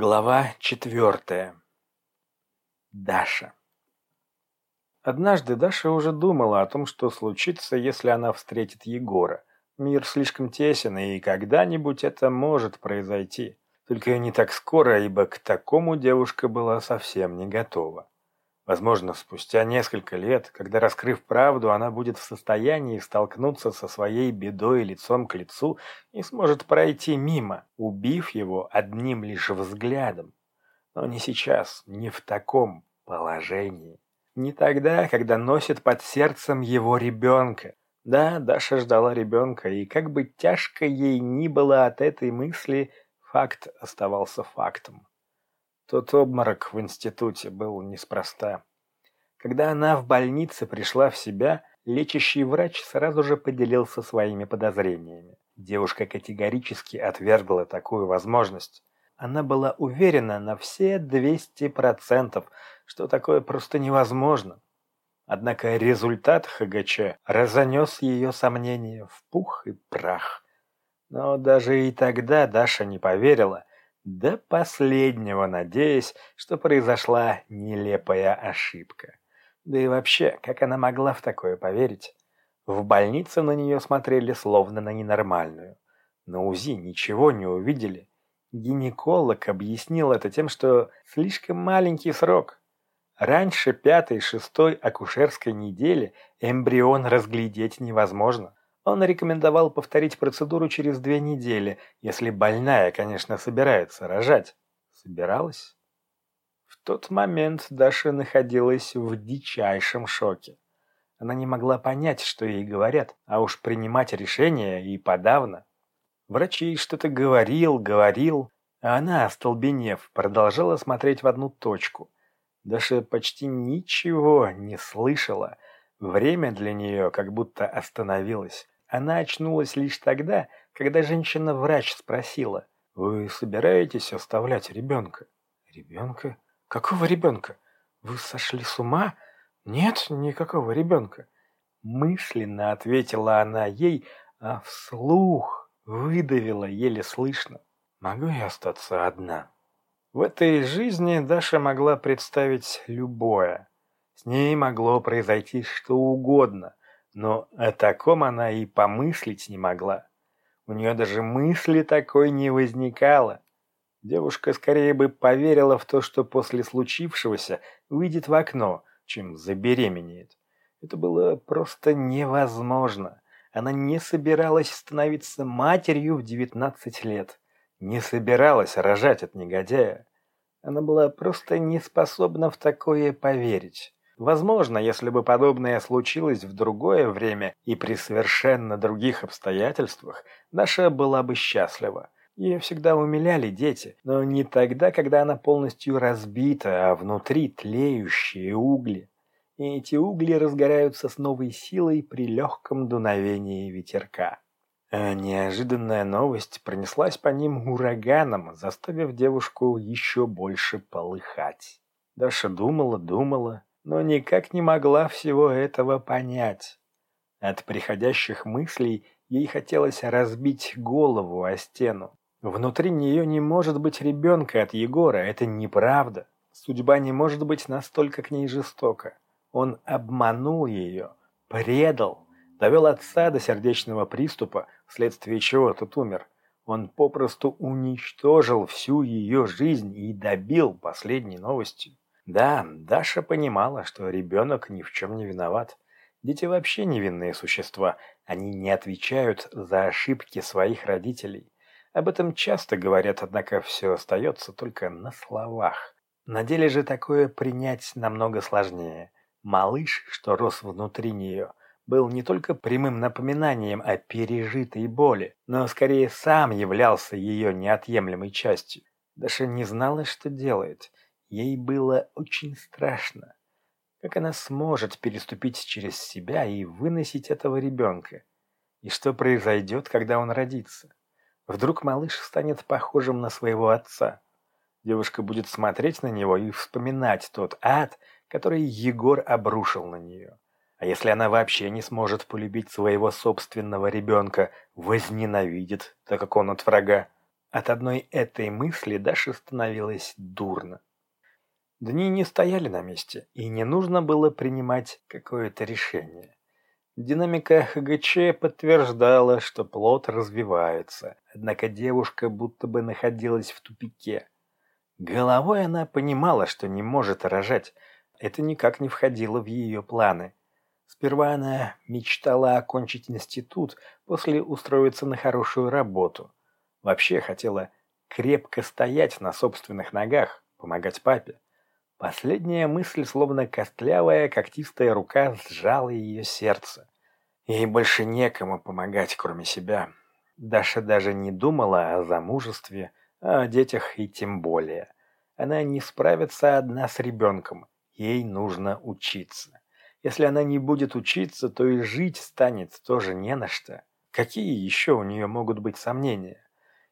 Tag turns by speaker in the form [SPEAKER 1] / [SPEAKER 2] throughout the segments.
[SPEAKER 1] Глава четвертая. Даша. Однажды Даша уже думала о том, что случится, если она встретит Егора. Мир слишком тесен, и когда-нибудь это может произойти. Только не так скоро, ибо к такому девушка была совсем не готова. Возможно, спустя несколько лет, когда, раскрыв правду, она будет в состоянии столкнуться со своей бедой лицом к лицу и сможет пройти мимо, убив его одним лишь взглядом. Но не сейчас, не в таком положении. Не тогда, когда носит под сердцем его ребенка. Да, Даша ждала ребенка, и как бы тяжко ей ни было от этой мысли, факт оставался фактом. Тот обморок в институте был неспроста. Когда она в больнице пришла в себя, лечащий врач сразу же поделился своими подозрениями. Девушка категорически отвергла такую возможность. Она была уверена на все 200%, что такое просто невозможно. Однако результат ХГЧ разонес ее сомнения в пух и прах. Но даже и тогда Даша не поверила, до последнего надеясь, что произошла нелепая ошибка. Да и вообще, как она могла в такое поверить? В больнице на нее смотрели словно на ненормальную. На УЗИ ничего не увидели. Гинеколог объяснил это тем, что слишком маленький срок. Раньше пятой-шестой акушерской недели эмбрион разглядеть невозможно. Он рекомендовал повторить процедуру через две недели, если больная, конечно, собирается рожать. Собиралась? Тот момент Даша находилась в дичайшем шоке. Она не могла понять, что ей говорят, а уж принимать решения и подавно. Врач ей что-то говорил, говорил, а она, остолбенев, продолжала смотреть в одну точку. Даша почти ничего не слышала. Время для нее как будто остановилось. Она очнулась лишь тогда, когда женщина-врач спросила, «Вы собираетесь оставлять ребенка?» «Ребенка? Какого ребенка? Вы сошли с ума? Нет, никакого ребенка». Мысленно ответила она ей, а вслух выдавила еле слышно. «Могу я остаться одна?» В этой жизни Даша могла представить любое. С ней могло произойти что угодно но о таком она и помыслить не могла. У нее даже мысли такой не возникало. Девушка скорее бы поверила в то, что после случившегося выйдет в окно, чем забеременеет. Это было просто невозможно. Она не собиралась становиться матерью в 19 лет. Не собиралась рожать от негодяя. Она была просто не способна в такое поверить. Возможно, если бы подобное случилось в другое время и при совершенно других обстоятельствах, Даша была бы счастлива. Ее всегда умиляли дети, но не тогда, когда она полностью разбита, а внутри тлеющие угли. И эти угли разгораются с новой силой при легком дуновении ветерка. А неожиданная новость пронеслась по ним ураганом, заставив девушку еще больше полыхать. Даша думала, думала, но никак не могла всего этого понять. От приходящих мыслей ей хотелось разбить голову о стену. Внутри нее не может быть ребенка от Егора, это неправда. Судьба не может быть настолько к ней жестока. Он обманул ее, предал, довел отца до сердечного приступа, вследствие чего тот умер. Он попросту уничтожил всю ее жизнь и добил последней новостью. Да, Даша понимала, что ребенок ни в чем не виноват. Дети вообще невинные существа, они не отвечают за ошибки своих родителей. Об этом часто говорят, однако все остается только на словах. На деле же такое принять намного сложнее. Малыш, что рос внутри нее, был не только прямым напоминанием о пережитой боли, но скорее сам являлся ее неотъемлемой частью. Даша не знала, что делает – Ей было очень страшно. Как она сможет переступить через себя и выносить этого ребенка? И что произойдет, когда он родится? Вдруг малыш станет похожим на своего отца? Девушка будет смотреть на него и вспоминать тот ад, который Егор обрушил на нее. А если она вообще не сможет полюбить своего собственного ребенка, возненавидит, так как он от врага? От одной этой мысли Даше становилось дурно. Дни не стояли на месте, и не нужно было принимать какое-то решение. Динамика ХГЧ подтверждала, что плод развивается, однако девушка будто бы находилась в тупике. Головой она понимала, что не может рожать, это никак не входило в ее планы. Сперва она мечтала окончить институт, после устроиться на хорошую работу. Вообще хотела крепко стоять на собственных ногах, помогать папе. Последняя мысль, словно костлявая, когтистая рука, сжала ее сердце. Ей больше некому помогать, кроме себя. Даша даже не думала о замужестве, о детях и тем более. Она не справится одна с ребенком. Ей нужно учиться. Если она не будет учиться, то и жить станет тоже не на что. Какие еще у нее могут быть сомнения?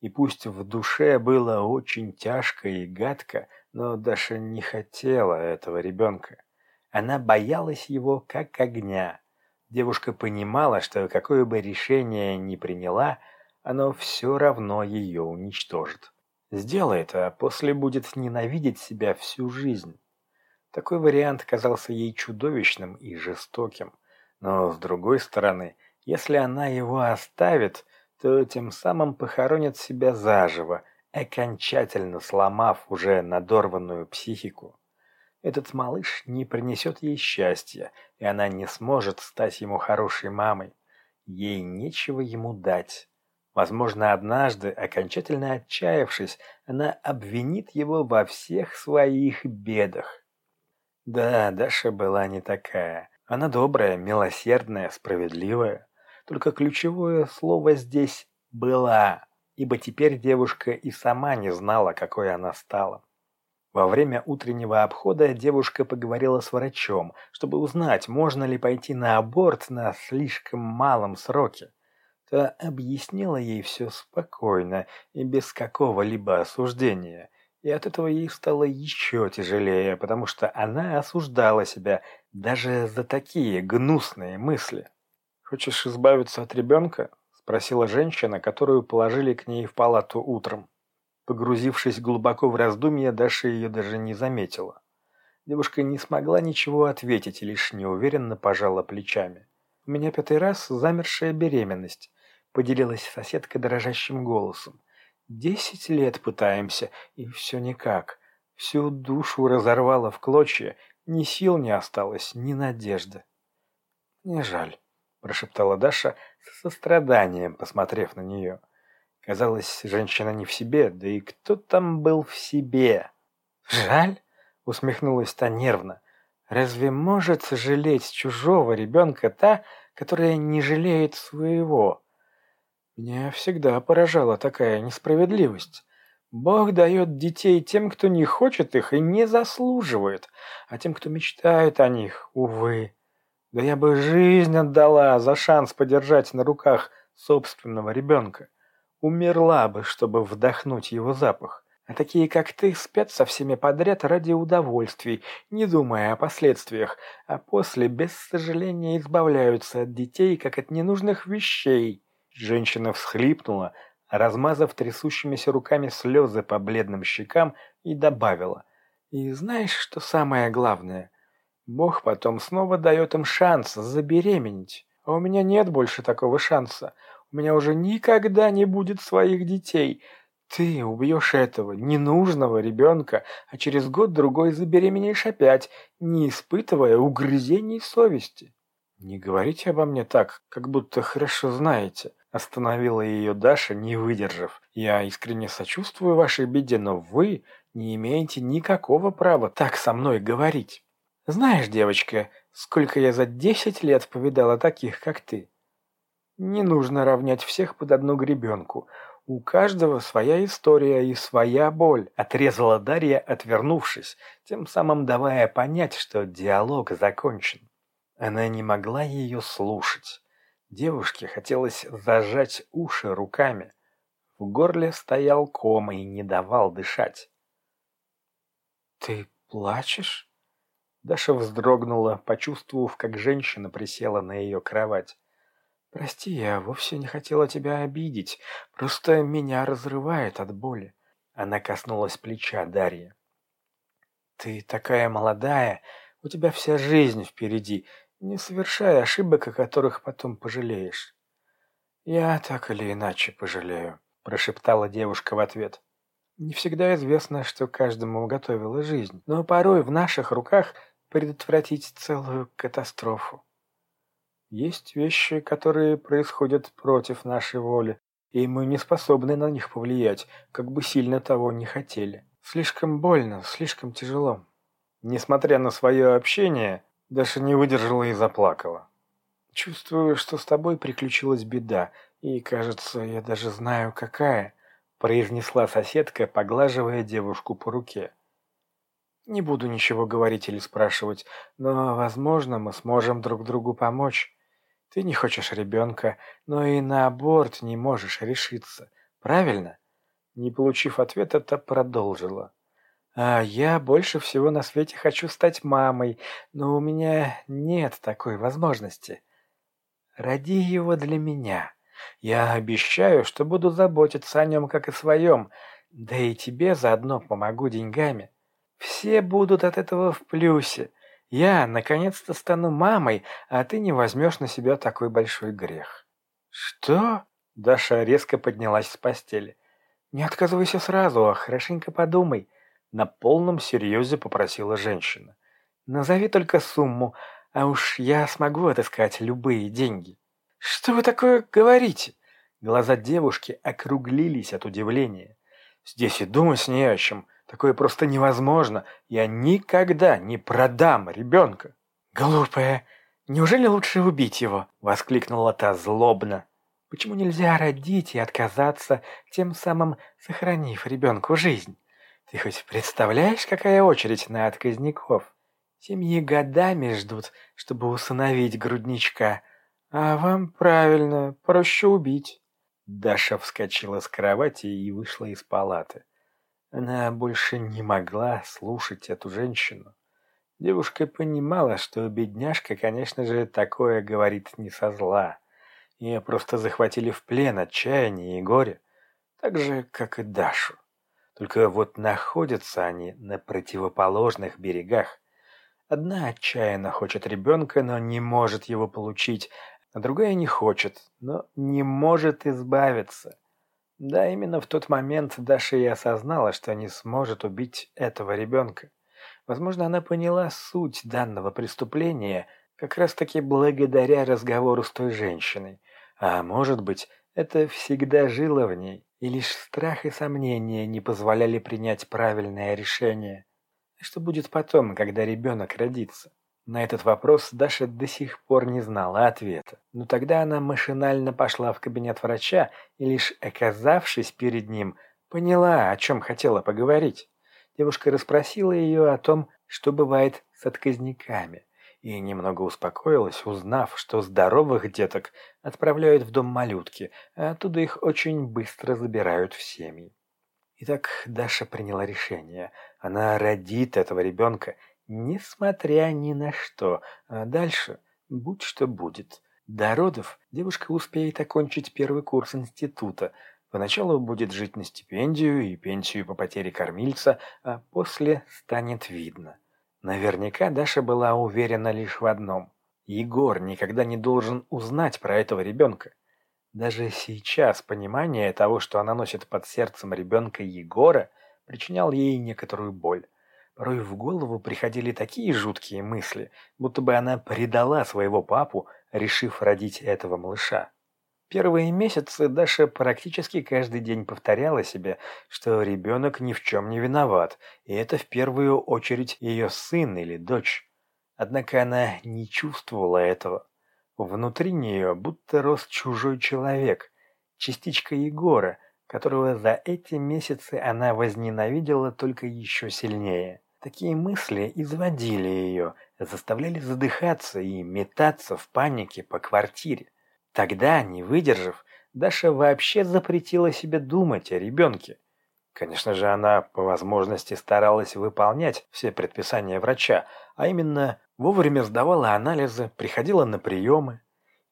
[SPEAKER 1] И пусть в душе было очень тяжко и гадко, но Даша не хотела этого ребенка. Она боялась его как огня. Девушка понимала, что какое бы решение ни приняла, оно все равно ее уничтожит. Сделает, а после будет ненавидеть себя всю жизнь. Такой вариант казался ей чудовищным и жестоким. Но, с другой стороны, если она его оставит, то тем самым похоронит себя заживо, окончательно сломав уже надорванную психику. Этот малыш не принесет ей счастья, и она не сможет стать ему хорошей мамой. Ей нечего ему дать. Возможно, однажды, окончательно отчаявшись, она обвинит его во всех своих бедах. Да, Даша была не такая. Она добрая, милосердная, справедливая. Только ключевое слово здесь «была» ибо теперь девушка и сама не знала, какой она стала. Во время утреннего обхода девушка поговорила с врачом, чтобы узнать, можно ли пойти на аборт на слишком малом сроке. Та объяснила ей все спокойно и без какого-либо осуждения, и от этого ей стало еще тяжелее, потому что она осуждала себя даже за такие гнусные мысли. «Хочешь избавиться от ребенка?» спросила женщина, которую положили к ней в палату утром. Погрузившись глубоко в раздумья, Даша ее даже не заметила. Девушка не смогла ничего ответить лишь неуверенно пожала плечами. «У меня пятый раз замершая беременность», — поделилась соседка дрожащим голосом. «Десять лет пытаемся, и все никак. Всю душу разорвало в клочья, ни сил не осталось, ни надежды». «Не жаль», — прошептала Даша, с состраданием посмотрев на нее. Казалось, женщина не в себе, да и кто там был в себе? «Жаль?» — усмехнулась та нервно. «Разве может жалеть чужого ребенка та, которая не жалеет своего?» Меня всегда поражала такая несправедливость. Бог дает детей тем, кто не хочет их и не заслуживает, а тем, кто мечтает о них, увы. Да я бы жизнь отдала за шанс подержать на руках собственного ребенка. Умерла бы, чтобы вдохнуть его запах. А такие, как ты, спят со всеми подряд ради удовольствий, не думая о последствиях, а после без сожаления избавляются от детей, как от ненужных вещей. Женщина всхлипнула, размазав трясущимися руками слезы по бледным щекам, и добавила. «И знаешь, что самое главное?» Бог потом снова дает им шанс забеременеть. А у меня нет больше такого шанса. У меня уже никогда не будет своих детей. Ты убьешь этого ненужного ребенка, а через год-другой забеременеешь опять, не испытывая угрызений совести. Не говорите обо мне так, как будто хорошо знаете. Остановила ее Даша, не выдержав. Я искренне сочувствую вашей беде, но вы не имеете никакого права так со мной говорить. Знаешь, девочка, сколько я за десять лет повидала таких, как ты. Не нужно равнять всех под одну гребенку. У каждого своя история и своя боль, отрезала Дарья, отвернувшись, тем самым давая понять, что диалог закончен. Она не могла ее слушать. Девушке хотелось зажать уши руками. В горле стоял ком и не давал дышать. «Ты плачешь?» Даша вздрогнула, почувствовав, как женщина присела на ее кровать. «Прости, я вовсе не хотела тебя обидеть. Просто меня разрывает от боли». Она коснулась плеча Дарьи. «Ты такая молодая, у тебя вся жизнь впереди. Не совершай ошибок, о которых потом пожалеешь». «Я так или иначе пожалею», — прошептала девушка в ответ. «Не всегда известно, что каждому уготовила жизнь, но порой в наших руках предотвратить целую катастрофу». Есть вещи, которые происходят против нашей воли, и мы не способны на них повлиять, как бы сильно того не хотели. Слишком больно, слишком тяжело. Несмотря на свое общение, Даша не выдержала и заплакала. «Чувствую, что с тобой приключилась беда, и, кажется, я даже знаю, какая», произнесла соседка, поглаживая девушку по руке. «Не буду ничего говорить или спрашивать, но, возможно, мы сможем друг другу помочь. Ты не хочешь ребенка, но и на аборт не можешь решиться. Правильно? Не получив ответа, та продолжила. А я больше всего на свете хочу стать мамой, но у меня нет такой возможности. Роди его для меня. Я обещаю, что буду заботиться о нем, как о своем, да и тебе заодно помогу деньгами. Все будут от этого в плюсе. Я, наконец-то, стану мамой, а ты не возьмешь на себя такой большой грех». «Что?» – Даша резко поднялась с постели. «Не отказывайся сразу, а хорошенько подумай», – на полном серьезе попросила женщина. «Назови только сумму, а уж я смогу отыскать любые деньги». «Что вы такое говорите?» Глаза девушки округлились от удивления. «Здесь и думать не о чем. Такое просто невозможно. Я никогда не продам ребенка. Глупая. Неужели лучше убить его? Воскликнула та злобно. Почему нельзя родить и отказаться, тем самым сохранив ребенку жизнь? Ты хоть представляешь, какая очередь на отказников? Семьи годами ждут, чтобы усыновить грудничка. А вам правильно, проще убить. Даша вскочила с кровати и вышла из палаты. Она больше не могла слушать эту женщину. Девушка понимала, что бедняжка, конечно же, такое говорит не со зла. Ее просто захватили в плен отчаяние и горе, так же, как и Дашу. Только вот находятся они на противоположных берегах. Одна отчаянно хочет ребенка, но не может его получить, а другая не хочет, но не может избавиться. Да, именно в тот момент Даша и осознала, что не сможет убить этого ребенка. Возможно, она поняла суть данного преступления как раз-таки благодаря разговору с той женщиной. А может быть, это всегда жило в ней, и лишь страх и сомнения не позволяли принять правильное решение. Что будет потом, когда ребенок родится? На этот вопрос Даша до сих пор не знала ответа. Но тогда она машинально пошла в кабинет врача и лишь оказавшись перед ним, поняла, о чем хотела поговорить. Девушка расспросила ее о том, что бывает с отказниками, и немного успокоилась, узнав, что здоровых деток отправляют в дом малютки, а оттуда их очень быстро забирают в семьи. Итак, Даша приняла решение. Она родит этого ребенка Несмотря ни на что. А дальше будь что будет. До родов девушка успеет окончить первый курс института. Поначалу будет жить на стипендию и пенсию по потере кормильца, а после станет видно. Наверняка Даша была уверена лишь в одном. Егор никогда не должен узнать про этого ребенка. Даже сейчас понимание того, что она носит под сердцем ребенка Егора, причинял ей некоторую боль. Порой в голову приходили такие жуткие мысли, будто бы она предала своего папу, решив родить этого малыша. Первые месяцы Даша практически каждый день повторяла себе, что ребенок ни в чем не виноват, и это в первую очередь ее сын или дочь. Однако она не чувствовала этого. Внутри нее будто рос чужой человек, частичка Егора, которого за эти месяцы она возненавидела только еще сильнее. Такие мысли изводили ее, заставляли задыхаться и метаться в панике по квартире. Тогда, не выдержав, Даша вообще запретила себе думать о ребенке. Конечно же, она по возможности старалась выполнять все предписания врача, а именно вовремя сдавала анализы, приходила на приемы.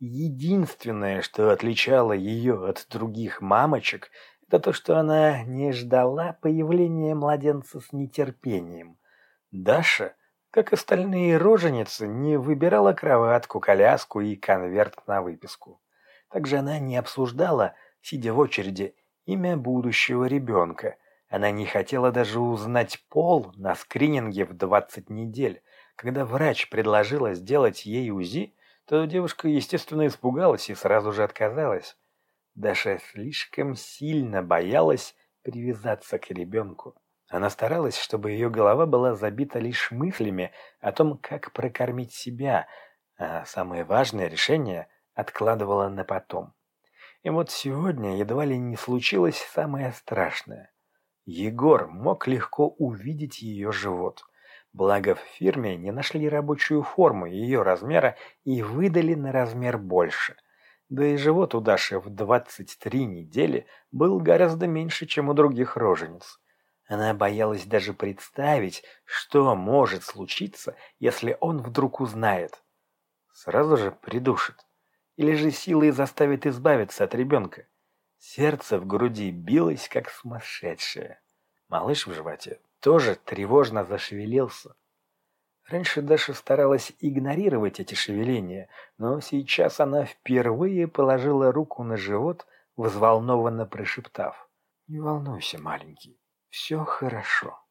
[SPEAKER 1] Единственное, что отличало ее от других мамочек, это то, что она не ждала появления младенца с нетерпением. Даша, как остальные роженицы, не выбирала кроватку, коляску и конверт на выписку. Также она не обсуждала, сидя в очереди, имя будущего ребенка. Она не хотела даже узнать пол на скрининге в 20 недель. Когда врач предложила сделать ей УЗИ, то девушка, естественно, испугалась и сразу же отказалась. Даша слишком сильно боялась привязаться к ребенку. Она старалась, чтобы ее голова была забита лишь мыслями о том, как прокормить себя, а самое важное решение откладывала на потом. И вот сегодня едва ли не случилось самое страшное. Егор мог легко увидеть ее живот – Благо в фирме не нашли рабочую форму ее размера и выдали на размер больше. Да и живот у Даши в 23 недели был гораздо меньше, чем у других рожениц. Она боялась даже представить, что может случиться, если он вдруг узнает. Сразу же придушит. Или же силой заставит избавиться от ребенка. Сердце в груди билось, как сумасшедшее. Малыш в животе тоже тревожно зашевелился. Раньше Даша старалась игнорировать эти шевеления, но сейчас она впервые положила руку на живот, взволнованно прошептав. «Не волнуйся, маленький, все хорошо».